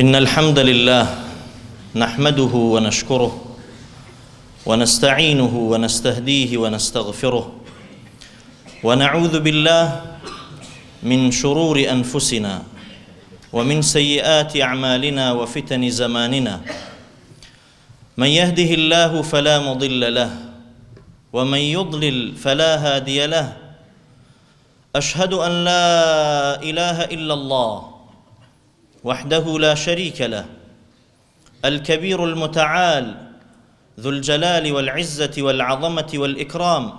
إن الحمد لله نحمده ونشكره ونستعينه ونستهديه ونستغفره ونعوذ بالله من شرور أنفسنا ومن سيئات أعمالنا وفتن زماننا من يهده الله فلا مضل له ومن يضلل فلا هادي له أشهد أن لا إله إلا الله وحده لا شريك له الكبير المتعال ذو الجلال والعزة والعظمة والإكرام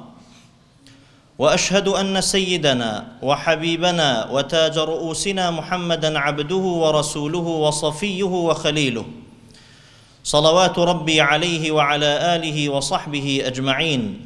وأشهد أن سيدنا وحبيبنا وتاج رؤوسنا محمدا عبده ورسوله وصفيه وخليله صلوات ربي عليه وعلى آله وصحبه أجمعين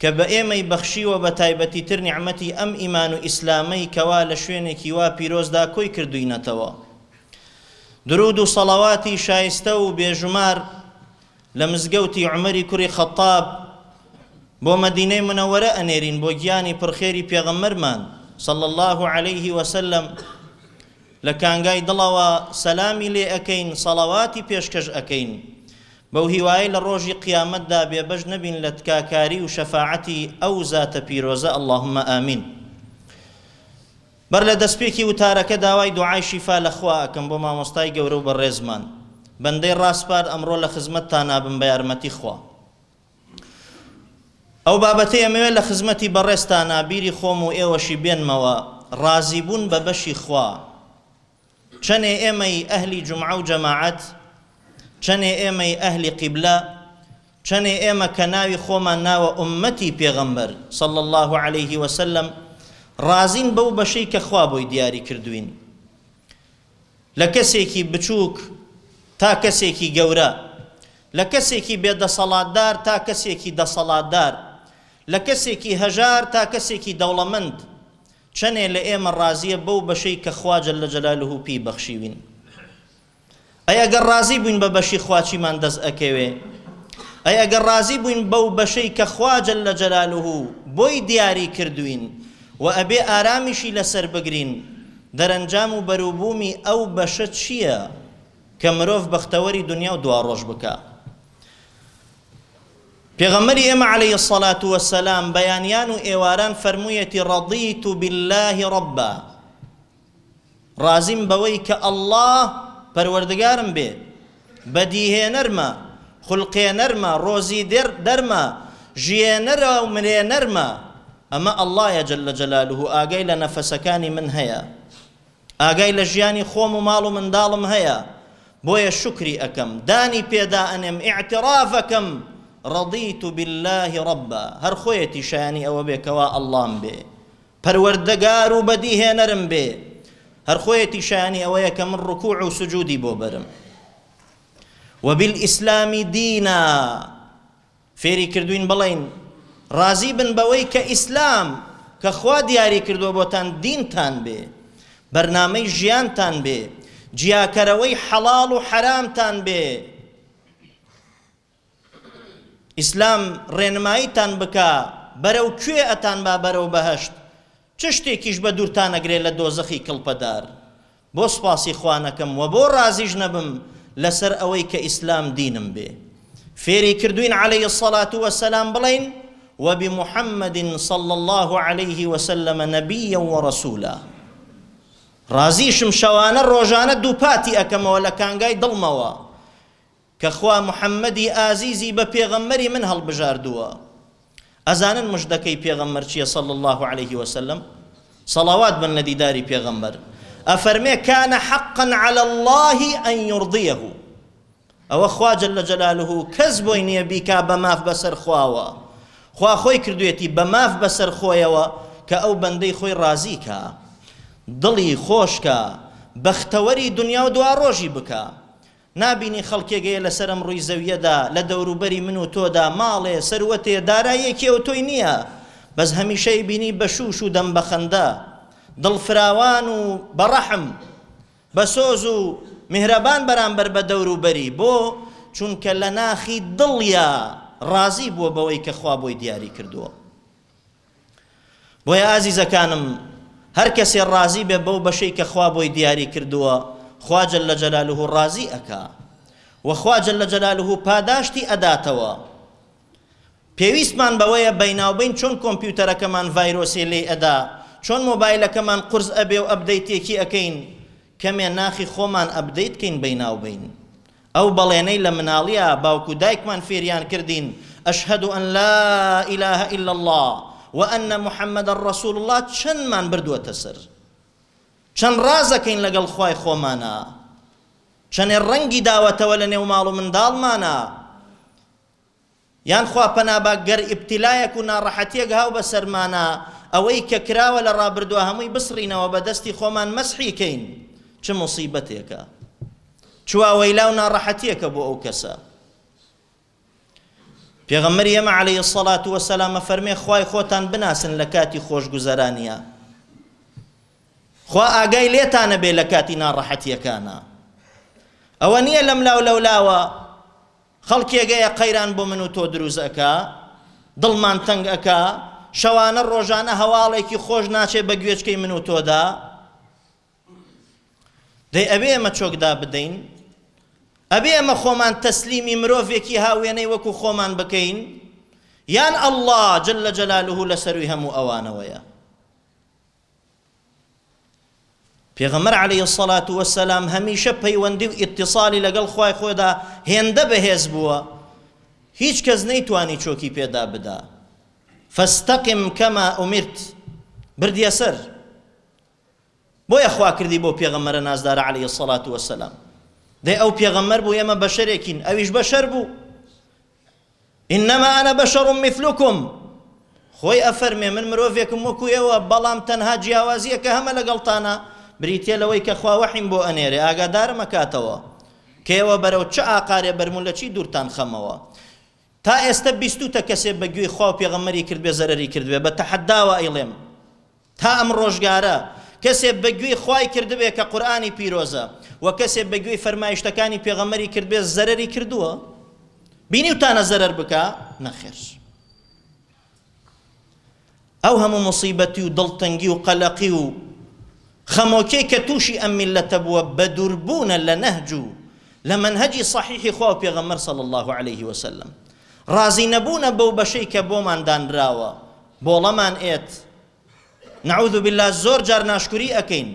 کە بە ئێمەی بەخشیوە بە تایبەتیتر نیعمەتی ئەم ئیمان و ئیسلامەی کەوا لە شوێنێکی وا پیرۆزدا کۆی کردووینەتەوە دروود و سەڵاواتی شایستە و بێژومار لە مزگەوتی عومەری کوری خەتاب بۆ مەدینەی منەوەرە ئەنێرین بۆ گیانی پڕخێری پێغەمبەرمان صلی الله علیه وسلم لە کانگای دڵەوە سەلامی لێ ئەکەین سەڵەواتی پێشکەش ئەکەین بەو هیوایەی لە ڕۆژی قیامەتدا بێبەش نەبین لە تکاکاری و شەفاعەتی ئەو زاتە پیرۆزە اللهم آمین بەر لە دەستپێکی وتارەکە داوای دوعای شیفا لە خوا ئەکەم بۆ مامۆستای گەورە و بەڕێزمان بەندەی ڕاسپارد ئەمڕۆ لە خزمەتتانابم بە یارمەتی خوا ئەو بابەتەی ئەمەوێت لە خزمەتی بەڕێزتانا بیری خۆم و ئێوەشی بێنمەوە، ڕازیبوون بە بەشی خوا. چەنێ ئێمەی ئەهلی جومعە و جەماعەت، چەنێ ئێمەی ئەهلی قیبلە، چەنێ ئێمە کە ناوی خۆمان ناوە ئوممەتی پێغەمبەر، صلی اللە علیه وسلم، ڕازین بەو بەشەی کە خوا بۆی دیاری کردووین. لە کەسێکی بچووک تا کەسێکی گەورە، لە کەسێکی بێ دەسەڵاتدار تا کەسێکی دەسەڵاتدار، لە کەسێکی هەژار تا کەسێکی دەوڵەمەند، چەنێ لە ئێمە ڕازییە بەو بەشەی کە خوا جل جلالە پێی بەخشیوین؟ ئەی ئەگەر ڕازی بووین بە بەشی خوا چیمان دەست ئەکەوێ؟ ئەی ئەگەر ڕازی بووین بەو بەشەی کە خوا جل جلالە بۆی دیاری کردووین و ئەبێ ئارامیشی لەسەر بگرین، دەرەنجام و بەروبوومی ئەو بەشە چییە کە مرۆڤ بەختەوەری دونیا و دواڕۆژ بکا؟ پێغەمبەری ئێمە علیە الصلوة والسلام بەیانیان و ئێواران فەرموویەتی رضیت بالله ربا رازیم بەوەی کە اللە پەروەردگارم بێ بەدیهێنەرمە، خولقێنەرمە، ڕۆزی دێر دەرمە، ژیێنەرە و مرێنەرمە، ئەمە اللە جل جلالە، ئاگای لە نەفەسەکانی من هەیە، ئاگای لە ژیانی خۆم و ماڵ و منداڵم هەیە، بۆیە شوکری ئەکەم، دانی پێدا ئەنێم، ئیعتراف ئەکەم، رضیت باللە ربا، هەر خۆیەتی شایانی ئەوە بێ کەوا اللەم بێ پەروەردگار و بەدیهێنەرم بێ هەر خۆیەتی شایانی ئەوەیە کە من ڕکوع و سجودی بۆ بەرم وبالاسلام دینا فێری کردوین بڵین ڕازی بن بەوەی کە ئیسلام کە خوا دیاری کردووە بۆتان دینتان بێ بەرنامەی ژیانتان بێ جیاکەرەوەی حەڵاڵ و حەرامتان بێ ئیسلام ڕێنماییتان بکا بەرەو کوێ ئەتانبا بەرەو بەهەشت چ شتێکیش بەدوورتانەگرێ لە دۆزەخی کڵپەدار بۆ سوپاسی خوا نەکەم وە بۆ ڕازیش نەبم لەسەر ئەوەی کە ئیسلام دینم بێ فێری کردووین عەلەیە سەڵات وە سەلام بڵێین وە بی محمد صلی الله علیه وسلم نبیا و رسولا ڕازیشم شەوانە ڕۆژانە دووپاتی ئەکەمەوە لە کانگای دڵمەوە کە خوا محمدی ئازیزی بە پێغەمبەری من هەڵبژاردووە ئەزانن مژدەکەی پێغەمبەر چیە صلی اللە علیه وسلم صلوات بن لە دیداری پێغەمبەر ئەفەرمێ کان حقا علی اللە ان یرضیه ئەوە خوا جل جلاله کەس بۆی نییە بیکا بە ماف بەسەر خواوە خوا خۆی کردوێتی بە ماف بەسەر خۆیەوە کە ئەو بەندەی خۆی ڕازی کا دڵی خۆشکە بەختەوەری دنیا و دوا ڕۆژی بکە نابینی خەڵکێگەیە لە سەرم ڕووی زەویەدا لە دەوروبەری من و تۆدا ماڵێ سەروەتێ داراییەکێ و تۆی نییە بەس هەمیشەی بینی بەشووش و دەم بەخەندە دڵ فراوان و بە ڕەحم بە سۆز و میهرەبان بەرامبەر بە دەوروبەری بۆ چونکە لە ناخی دڵیا ڕازی بووە بەوەی کە خوا بۆی دیاری کردووە. بۆیە ئازیزەکانم هەر کەسێ ڕازی بێ بەو بەشەی کە خوا بۆی دیاری کردووە خوا جل جلاله ڕازی ئەکا و خوا جل جلاله پاداشتی ئەداتەوە پێویستمان بەوەیە بەیناوبین چۆن کۆمپیوتەرەکەمان ڤایرۆسی لێ ئەدا چۆن مۆبایلەکەمان قرس ئەبێ و ئەبدەیتێکی ئەکەین کەمێ ناخی خۆمان ئەبدەیت کەین بەیناوبین ئەو بەڵێنەی لە مناڵیا باوک و دایکمان فێریان کردین، اشهد ان لا اله الا اللە و ان محمدا رسول اللە چەندمان بردووەتە سەر. چەند ڕازەکەین لەگەڵ خوای خۆمانا. چەنێ ڕەنگی داوەتەوە لە نێو ماڵ و منداڵمانا. یان خوا پەنا با گەر ئیبتیلایەک و ناڕەحەتیەک هاو بەسەرمانا ئەوەی کە کراوە لە ڕابردوا هەمووی بسڕینەوە بە دەستی خۆمان مەسحی کەین چ موسیبەتێکە چ واوەیلا و ناڕەحەتیەکە بۆ ئەو کەسە پێغەمبەر ئێمە عەلەیهی الصەڵات وەسەلام فەرمێ خوای خۆتان بناسن لە کاتی خۆشگوزەرانیە خوا ئاگای لێتانە بێ لە کاتی ناڕەحەتیەکانە ئەوە نییە لەم لاو لەولاوە خەڵکێگەیە قەیران بۆ من و تۆ دروست ئەکا، دڵمان تەنگ ئەکا، شەوانە ڕۆژانە هەواڵێکی خۆش ناچێ بە گوێچکەی من و تۆدا، دەی ئەبێ ئێمە چۆک دابدەین؟ ئەبێ ئێمە خۆمان تەسلیمی مرۆڤێکی هاوێنەی وەکو خۆمان بکەین؟ یان اللە جل جلاله لەسەروی هەموو ئەوانەوەیە؟ پێغەمبەر علیە الصلوة والسلام هەمیشە پەیوەندی و ئیتیصالی لەگەڵ خوای خۆدا هێندە بەهێز بووە هیچ کەس نەیتوانی چۆکی پێدا بدا فاستقم کما امرت بردیە سەر بۆیە خوا کردی بۆ پێغەمبەرە نازدارە علیە الصلوة والسلام دەی ئەو پێغەمبەر بوو ئێمە بەشەرێکین ئەویش بەشەر بوو انما انا بشر مثلکم، خۆی ئەفەرمێ من مرۆڤێکم وەکو ئێوە، بەڵام تەنها جیاوازییەکە هەمە لەگەڵتانا بریتیە لەوەی کە خوا وەحیم بۆ ئەنێرێ ئاگادارم ئەکاتەوە کە ئێوە بەرەو چ ئاقارێ بەرمو لە چی دورتان خەمەوە تا ئێستە بیستوتە کەسێ بە گوێی خواو پێغەمبەری کردبێ زەرەری کردبێ بە تەحەداوە ئەیڵێم تا ئەم ڕۆژگارە کەسێ بە گوێی خوای کردبێ کە قورئانی پیرۆزە و کەسێ بە گوێی فەرمایشتەکانی پێغەمبەری کردبێ زەرەری کردووە بینیوتانە زەرەر بکا نەخێر ئەو هەموو مصیبەتی و دڵتەنگی و قەلەقی و خەمۆکێ کە تووشی ئەم میلەتە بووە بە دووربوونە لە نەهج و لە منهجی صحیحی خوا و پێغەمبەر صلی الله عليه وسلم ڕازی نەبوونە بەو بەشەی کە بۆمان دانراوە بۆڵەمان ئێت نعوذ باللە زۆر جار ناشکوری ئەکەین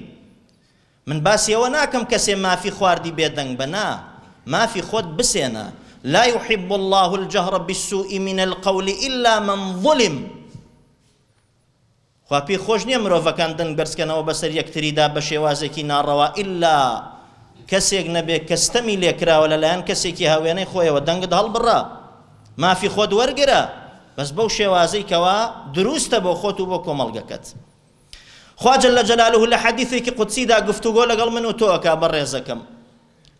من باسی ئەوە ناکەم کەسێ مافی خواردی بێدەنگ بە نا مافی خۆت بسێنە لا يحب الله الجهر بالسوء من القول إلا من ظلم خوا پێی خۆش نییە مرۆڤەکان دەنگ بەرزکەنەوە بەسەر یەکتریدا بە شێوازێکی ناڕەوا ئللا کەسێک نەبێت کە ستەمی لێکراوە لەلایەن کەسێکی هاوێنەی خۆیەوە دەنگت هەڵبڕە مافی خۆت وەرگرە بەس بەو شێوازەی کەوا دروستە بۆ خۆت و بۆ کۆمەڵگەکەت خوا جل جلاله لە حەدیثێکی قودسیدا گفتوگۆ لەگەڵ من و تۆ ئەکا بەڕێزەکەم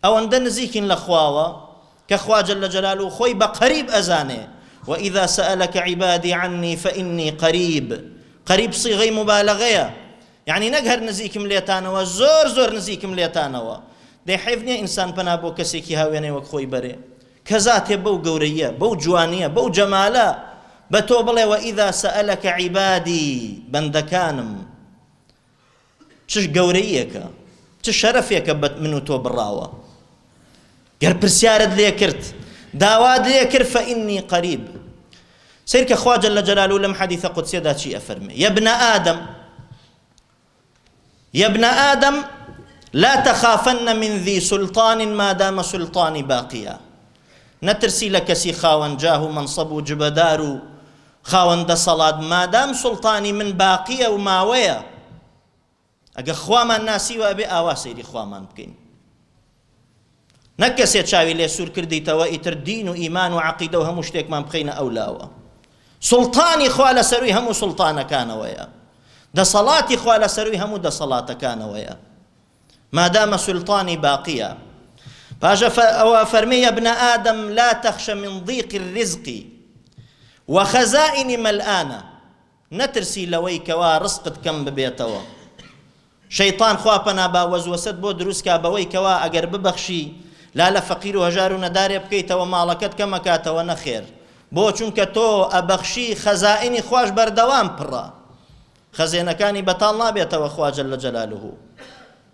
ئەوەندە نزیکین لە خواوە کە خوا جل جلاله خۆی بە قەریب ئەزانێ وإذا سألك عبادي عني فإني قريب قريب صيغه مبالغه يعني نەک هەر نزیکم لێتانەوە زۆر زۆر نزیکم لێتانەوە دەی حیف نییە ئینسان پەنا بۆ کەسێکی هاوێنەی وەک خۆی بەرێ کە زاتێ بەو گەورەییە، بەو جوانییە، بەو جەمالە، بە تۆ بڵێ، وەئیزا سەئەلەکە عیبادی، بەندەکانم، چ گەورەییەکە، چ شەرەفێکە بە من و تۆ بڕاوە، گەر پرسیارت لێ کرد، داوات لێ کرد، فەئیننی قەریب. سەیرکە خوا جل جلالە لەم حەدیسە قودسیەدا چی ئەفەرمێ، یەبنە ئادەم، یەبن ئادەم لا تەخافن من ذی سلطان مادام سلطانی باقیە نەترسی لە کەسی خاوەن جاه و مەنسەب و جبەدار و خاوەن دەسەڵات مادام سلطانی من باقیە و ماوەیە ئەگە خوامان ناسیوە ئەبێ ئاوا سەیری خوامان بکەین نەک کەسێ چاوی لێ سوور کردیتەوە ئیتر دین و ئیمان و عەقیدە و هەموو شتێکمان بخەینە ئەو لاوە سوڵتانی خوا لە سەرووی هەموو سوڵتانەکانەوەیە دەسەڵاتی خوا لە سەرووی هەموو دەسەڵاتەکانەوەیە مادامە سولتانی باقیە پاشە ئەوە فەرمی یەبنە ئادەم لا تەخشە من ضیق الرزقی وخەزائنی مەلآنە نەترسی لەوەی کەوا ڕزقت کەم ببێتەوە شەیتان خوا پەنا با وەزوەسەت بۆ دروست کا بەوەی کەوا ئەگەر ببەخشی لا لە فەقیر و هەژار و نەدارێ بکەیتەوە ماڵەکەت کەمەکاتەوە نەخێر بۆ چونکە تۆ ئەبەخشی خەزائینی خواش بەردەوام پڕە خەزێنەکانی بەتاڵ نابێتەوە خوا جل جلاله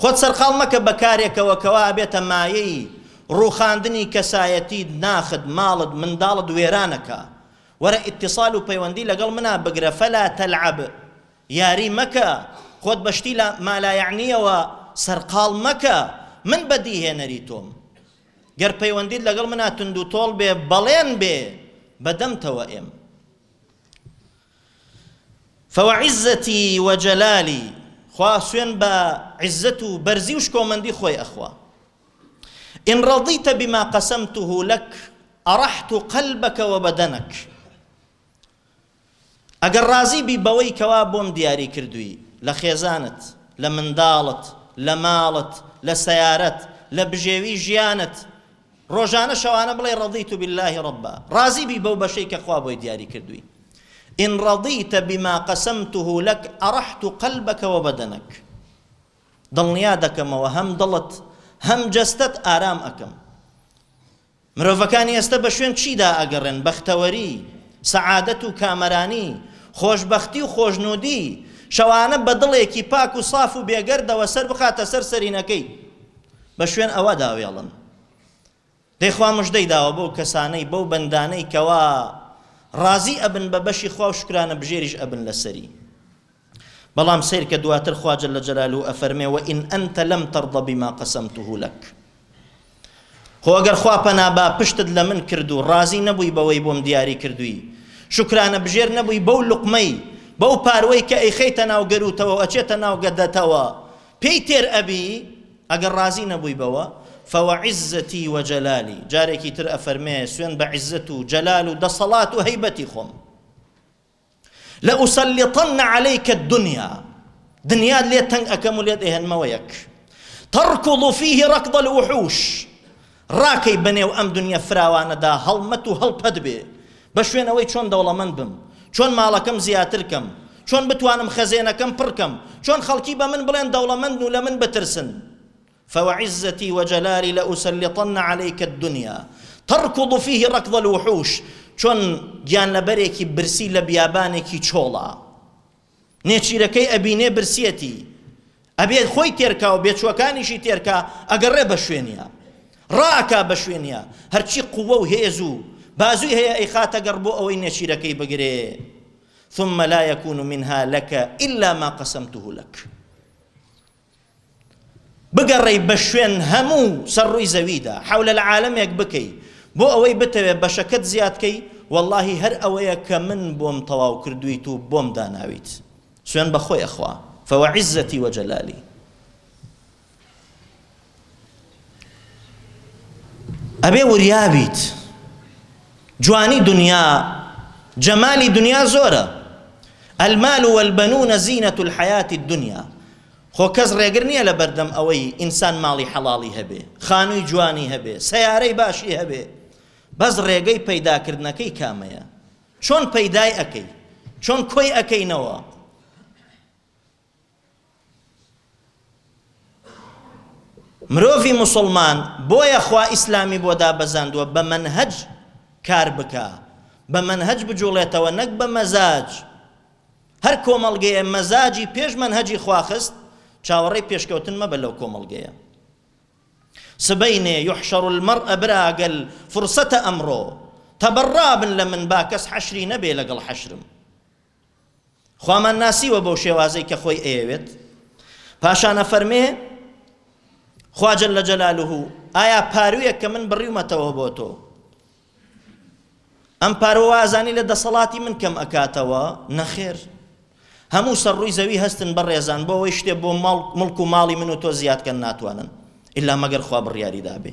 خۆت سەرقاڵ مەکە بە کارێکەوە کەوا ئەبێتە مایەی ڕووخاندنی کەسایەتیت، ناخت، ماڵت، منداڵت وێران ئەکا. وەرە ئیتیصال و پەیوەندی لەگەڵ منا بگرە، فلا تلعب، یاری مەکە، خۆت بە شتی لا مالايعنیەوە سەرقاڵ مەکە، من بەدیهێنەری تۆم. گەر پەیوەندیت لەگەڵ منا توندوتۆڵ بێ، بەڵێن بێ بە دەمتەوە ئێم. فوعزتی وجلالی، خوا سوێن بە عیززەت و بەرزی و شکۆمەندی خۆی ئەخوا. ان رضیت بما قسمته لک ارحت قلبک وبدنک، ئەگەر رازی بی بەوەی کەوا بۆم دیاری کردووی لە خێزانت، لە منداڵت، لە ماڵت، لە سەیارەت، لە بژێوی ژیانت، ڕۆژانە شەوانە بڵێ رضیت باللە ربا ڕازی بی بەو بەشەی کە خوا بۆی دیاری کردووی ان رضیت بما قسمته لك ارحت قلبك وبدنك دڵنیا دەکەمەوە هەم دڵت هەم جەستەت ئارام ئەکەم مرۆڤەکانی ئێستا بە شوێن چیدا ئەگەڕێن بەختەوەری سەعادەت و کامەرانی خۆشببختی و خۆشنودی شەوانە بە دڵێکی پاک و صاف و بێگەردەوە سەر بخاتە سەر سەرینەکەی بە شوێن ئەوە دا وێڵن. دەی خوا مژدەی داوە بەو کەسانەی بەو بەندانەی کەوا ڕازی ئەبن بە بەشی خوا و شکرانە بژێریش ئەبن لەسەری. بەڵام سەیرکە دواتر خوا جل جلاله ئەفەرمێ وئن ئەنت لم ترض بما قسمته لك خۆ ئەگەر خوا پەنابا پشتت لە من کرد و ڕازی نەبووی بەوەی بۆم دیاری کردووی شکرانە بژێر نەبووی بەو لقمەی بەو پاروەی کە ئەیخەیتە ناو گەروتەوە ئەچێتە ناو گەدەتەوە پێی تێر ئەبی ئەگەر ڕازی نەبووی بەوە، فوعزتی وجلالی، جارێکی تر ئەفەرمێ سوێند بە عزەت و جەلال و دەسەڵات و هەیبەتی خۆم. لاسلطن علیک الدنیا، دنیات لێ تەنگ ئەکەم و لێت ئەهێنمەوە یەک. ترکض فیه رکض الوحوش، ڕاکەی بەنێو ئەم دونیا فراوانەدا هەڵمەت و هەڵپەت بێ، بە شوێن ئەوەی چۆن دەوڵەمەند بم، چۆن ماڵەکەم زیاتر کەم، چۆن بتوانم خەزێنەکەم پڕ کەم، چۆن خەڵکی بە من بڵێن دەوڵەمەندن و لە من بترسن. فوعزتی وجلالی لاسلطن علیک الدنیا ترکض فیه رکض الوحوش چۆن گیانلەبەرێکی برسی لە بیابانێکی چۆڵا، نێچیرەکەی ئەبینێ برسیەتی ئەبێت خۆی تێرکا و بێچوەکانیشی تێرکا ئەگەڕێ بە شوێنە ڕاکا بە شوێنە هەرچی قووە و هێز و بازوی هەیە ئەی خاتەگەڕ بۆ ئەوەی نێچیرەکەی بگرێ ثم لا يكون منها لك إلا ما قسمته لك بگەڕێی بە شوێن هەموو سەر ڕووی زەویدا حول العالمێک بکەی بۆ ئەوەی بتەوێ بەشەکەت زیاد کەی وەڵاهی هەر ئەوەیە کە من بۆم تەواو کردوویت و بۆم داناویت سوێن بە خۆی خوا فوعزتی وجلالی. ئەبێ وریابیت جوانی دنیا جەمالی دنیا زۆرە المال والبنون زینەت الحیات الدنیا خۆ کەس ڕێگر نییە لە بەردەم ئەوەی ئینسان ماڵی حەڵاڵی هەبێ خانووی جوانی هەبێ سیارەی باشی هەبێ بەس ڕێگەی پەیداکردنەکەی کامەیە چۆن پەیدای ئەەکەی چۆن کۆی ئەەکەینەوە مرۆڤی موسڵمان بۆیە خوا ئیسلامی بۆ دابەزاندووە بە مەنهەج کار بکا بە مەنهەج بجوڵێتەوە نەک بە مەزاج هەر کۆمەڵگەیە مەزاجی پێش مەنهەجی خواخست چاوەڕێی پێشکەوتن مەبە لەو کۆمەڵگەیە سبەینێ یحشر المەڕ ئەبراگەل فرسەتە ئەمڕۆ تەبڕابن لە من با کەس حەشری نەبێ لەگەڵ حەشرم خوامان ناسیوە بەو شێوازەی کە خۆی ئەیەوێت پاشان ئەفەرمێ خوا جل جلاله ئایا پارویەک کە من بڕیومەتەوە بۆ تۆ ئەم پارۆوازانی لە دەسەڵاتی من کەم ئەکاتەوە نەخێر هەموو سەر ڕووی زەوی هەستن بە ڕێزان بۆ ئەوەی شتێ بۆ ماڵ مڵک و ماڵی من و تۆ زیادکەن ناتوانن ئللا مەگەر خوا بڕیاری دابێ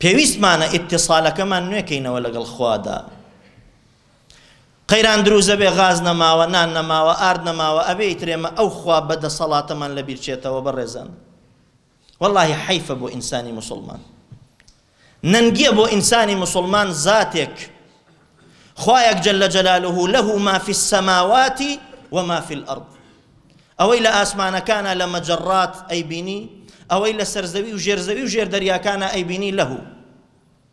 پێویستمانە ئیتیصالەکەمان نوێ کەینەوە لەگەڵ خوادا قەیران دروزە بێ غاز نەماوە نان نەماوە ئارد نەماوە ئەبێ ئیترێمە ئەو خوا بە دەسەڵاتەمان لە بیرچێتەوە بەڕێزان واللهی حیفە بۆ ئینسانی مسلمان نەنگیە بۆ ئینسانی مسلمان زاتێک خوایەک جل جلاله له ما في السماوات وما في الأرض ئەوەی لە ئاسمانەکانە لە مەجەڕات ئەیبینی ئەوەی لە سەرزەوی و ژێرزەوی و ژێر دەریاکانە ئەیبینی لەهو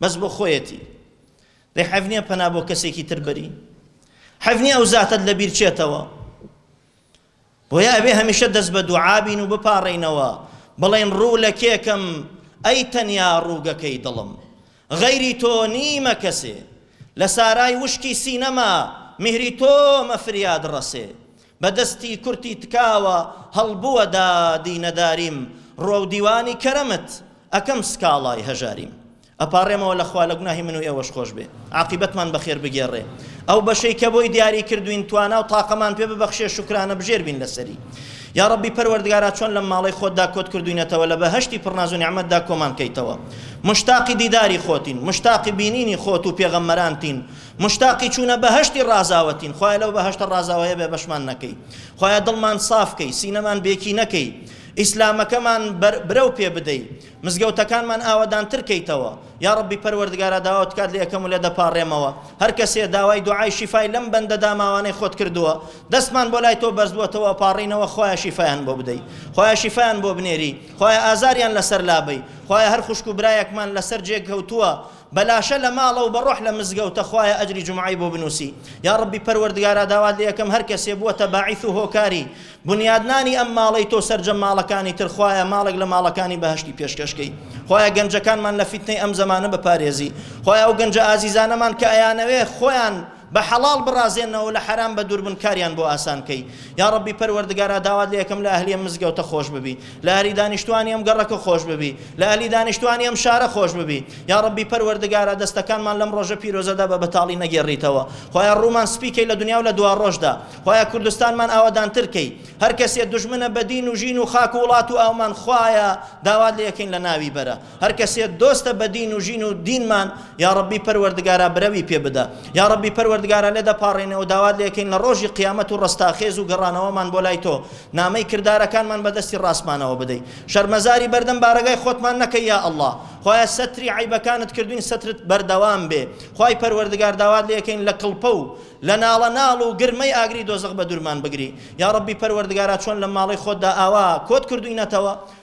بەس بۆ خۆیەتی دەی حەف نییە پەنا بۆ کەسێکی تر بەری حەف نییە ئەو زاتت لە بیر چێتەوە بۆیە ئەبێ هەمیشە دەست بە دوعابین و بپاڕینەوە بڵێن ڕوو لە کێکم ئەی تەنیا ڕووگەکەی دڵم غەیری تۆ نیمە کەسێ لە سارای وشکی سینەما میهری تۆمە فریاد ڕەسێ بە دەستی کورتی تکاوە هەڵبووە دادی نەداریم ڕوەو دیوانی کەرەمت ئەکەم سکاڵای هەژاریم ئەپاڕێمەوە لە خوا لە گوناهی من و ئێوەش خۆش بێ عاقیبەتمان بەخێر بگێڕێ ئەو بەشەی کە بۆی دیاری کردوین توانا و تاقەمان پێ ببەخشێ شکرانە بژێر بین لەسەری یا ڕەبی پەروەردگارا چۆن لەم ماڵەی خۆتدا کۆت کردوینەتەوە لە بەهەشتی پڕناز و نیعمەتدا کۆمان کەیتەوە مشتاقی دیداری خۆتین مشتاقی بینینی خۆت و پێغەمبەرانتین مشتاقی چوونە بەهەشتی ڕازاوەتین خوایە لەو بەهەشتە ڕازاوەیە بێ بەشمان نەکەی خوایە دڵمان صاف کەی سینەمان بێکی نەکەی ئیسلامەکەمان برەو پێ بدەی مزگەوتەکانمان ئاوەدانتر کەیتەوە یا ڕبی پەروەردگارە داوات کات لە یەکەم و لێ دەپاڕێمەوە هەر کەسێ داوای دوعای شیفای لەم بەندە داماوانەی خۆت کردووە دەستمان بۆ لای تۆ بەرزبووەتەوە پاڕینەوە خۆیان شیفایان بۆ بدەی خۆیان شیفایان بۆ بنێری خۆیان ئازاریان لەسەر لابەی خۆیان هەر خوشک و برایەکمان لەسەر جێ کەوتووە بە لاشە لە ماڵە و بە ڕۆح لە مزگەوتە خوایە ئەجری جومعەی بۆ بنووسی یاڕەبی پەروەردگارا داوات لێ ئەکەم هەر کەسێ بووەتە باعیث و هۆکاری بنیادنانی ئەم ماڵەی تۆ سەرجەم ماڵەکانی تر خوایە ماڵێک لە ماڵەکانی بەهەشتی پێشکەش کەی خوایە گەنجەکانمان لە فیتنەی ئەم زەمانە بپارێزی خوایە ئەو گەنجە ئازیزانەمان کە ئەیانەوێ خۆیان بە حەڵاڵ بڕازێنەوەو لە حەرام بە دووربن کاریان بۆ ئاسان کەی یاڕەبی پەروەردگارا داوات لێکەم لە ئەهلی ئەم مزگەوتە خۆش ببی لە ئەهلی دانیشتوانی ئەم گەڕەکە خۆش ببی لە ئەهلی دانیشتوانی ئەم شارە خۆش ببی یاڕەبی پەروەردگارا دەستەکانمان لەم ڕۆژە پیرۆزەدا بە بەتاڵی نەگێڕیتەوە خوایە ڕوومان سپی کەی لە دنیاو لە دواڕۆژدا خوایە کوردستانمان ئاوەدانتر کەی هەرکەسێ دوژمنە بە دین و ژین و خاک و وڵات و ئاومان خوایە داوات لێکەین لە ناوی بەرە هەر کەسێ دۆستە بە دین و ژین و دینمان یا ڕەبی پەروەردگارا برەوی پێ بدە یا ڕەبی پەروەردگارا لێ دەپاڕێنەوە داوات لێکەین لە ڕۆژی قیامەت و ڕەستاخێز و گەڕانەوەمان بۆ لای تۆ نامەی کردارەکانمان بە دەستی ڕاستمانەوە بدەی شەرمەزاری بەردەم بارەگای خۆتمان نەکەی یا ئەڵڵا خوایە سەتری عیبەکانت کردوین سەترت بەردەوام بێ خوای پەروەردگار داوات لێکەین لە کڵپە و لە ناڵە ناڵ و گرمەی ئاگری دۆزەخ بە دوورمان بگری یا ڕەبی پەروەردگارا چۆن لە ماڵی خۆتدا ئاوا کۆت کردوینەتەوە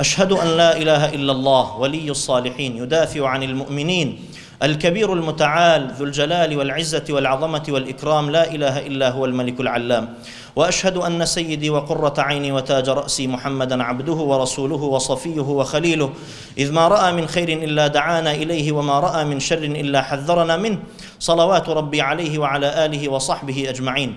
أشهد أن لا إله إلا الله ولي الصالحين يدافع عن المؤمنين الكبير المتعال ذو الجلال والعزة والعظمة والإكرام لا إله إلا هو الملك العلام وأشهد أن سيدي وقرة عيني وتاج رأسي محمدا عبده ورسوله وصفيه وخليله إذ ما رأى من خير إلا دعانا إليه وما رأى من شر إلا حذرنا منه صلوات ربي عليه وعلى آله وصحبه أجمعين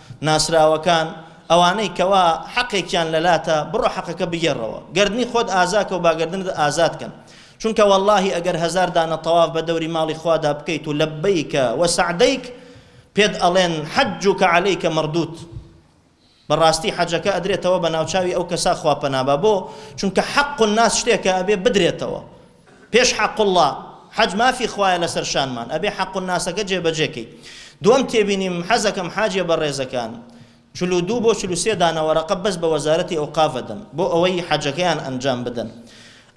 ناسراوەکان، ئەوانەی کەوا حەقێکیان لەلاتە بڕۆ حەقەکە بگێڕەوە، گەردنی خۆت ئازاکە و با گەردنت ئازاد کەن، چونکە وەڵڵاهی ئەگەر هەزار دانە تەواف بە دەوری ماڵی خوادا بکەیت و لەببەیک و سەعدەیک پێت ئەڵێن حجک علیک مردود بە ڕاستی حەجەکە ئەدرێتەوە بە ناوچاوی ئەو کەسا خوا پەنابا بۆ چونکە حق الناس شتێکە ئەبێ بدرێتەوە پێش حق اللە حەج مافی خوایە لەسەر شانمان ئەبێ حق الناسەکە جێبەجێ کەی دووەم تێبینیم حەزەکەم حاجیە بەڕێزەکان چل و دوو بۆ چل و سێ دانە وەرەقە بەس بە وەزارەتی ئەوقاف ئەدەن بۆ ئەوەی حەجەکەیان ئەنجام بدەن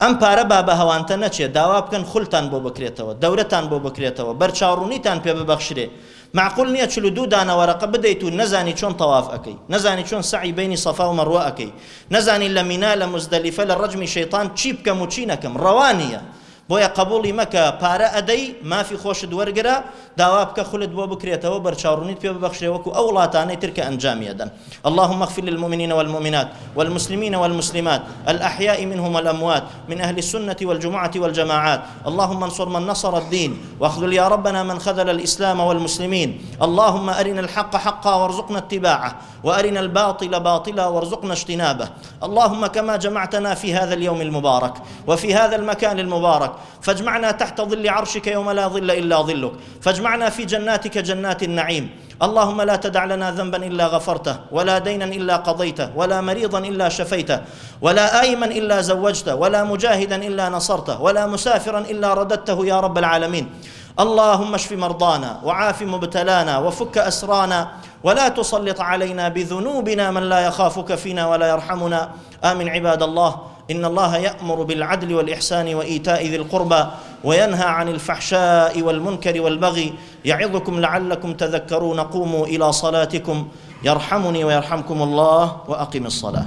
ئەم پارە با بە هەوانتە نەچێ داوا بکەن خولتان بۆ بکرێتەوە دەورەتان بۆ بکرێتەوە بەرچاوڕوونیتان پێ ببەخشرێ مەعقول نیە چل و دوو دانە وەرەقە بدەیت و نەزانی چۆن تەواف ئەکەی نەزانی چۆن سەعی بەینی صەفا و مەڕوە ئەکەی نەزانی لە مینا لە موزدەلیفە لە ڕەجمی شەیتان چی بکەم و چی نەکەم ڕەوا نیە بۆیە قەبوڵی مەکە پارە ئەدەی مافی خۆشت وەرگرە داوا بکە خولت بۆ بکرێتەوە بەرچاوڕونیت پێ ببەخشرێ وەکو ئەو وڵاتانەی تر کە ئەنجامی ئەدەن. اللهم اغفر للمؤمنين والمؤمنات والمسلمين والمسلمات الأحياء منهم والأموات من أهل السنة والجمعة والجماعات اللهم انصر من نصر الدين واخذل يا ربنا من خذل الإسلام والمسلمين اللهم أرنا الحق حقا وارزقنا اتباعه وأرنا الباطل باطلا وارزقنا اجتنابه اللهم كما جمعتنا في هذا اليوم المبارك وفي هذا المكان المبارك فاجمعنا تحت ظل عرشك يوم لا ظل إلا ظلك فاجمعنا في جناتك جنات النعيم اللهم لا تدع لنا ذنبا إلا غفرته ولا دينا إلا قضيته ولا مريضا إلا شفيته ولا آيما إلا زوجته ولا مجاهدا إلا نصرته ولا مسافرا إلا رددته يا رب العالمين اللهم اشف مرضانا وعاف مبتلانا وفك أسرانا ولا تسلط علينا بذنوبنا من لا يخافك فينا ولا يرحمنا آمن عباد الله إن الله يأمر بالعدل والإحسان وإيتاء ذي القربى وينهى عن الفحشاء والمنكر والبغي يعظكم لعلكم تذكرون قوموا إلى صلاتكم يرحمني ويرحمكم الله وأقم الصلاة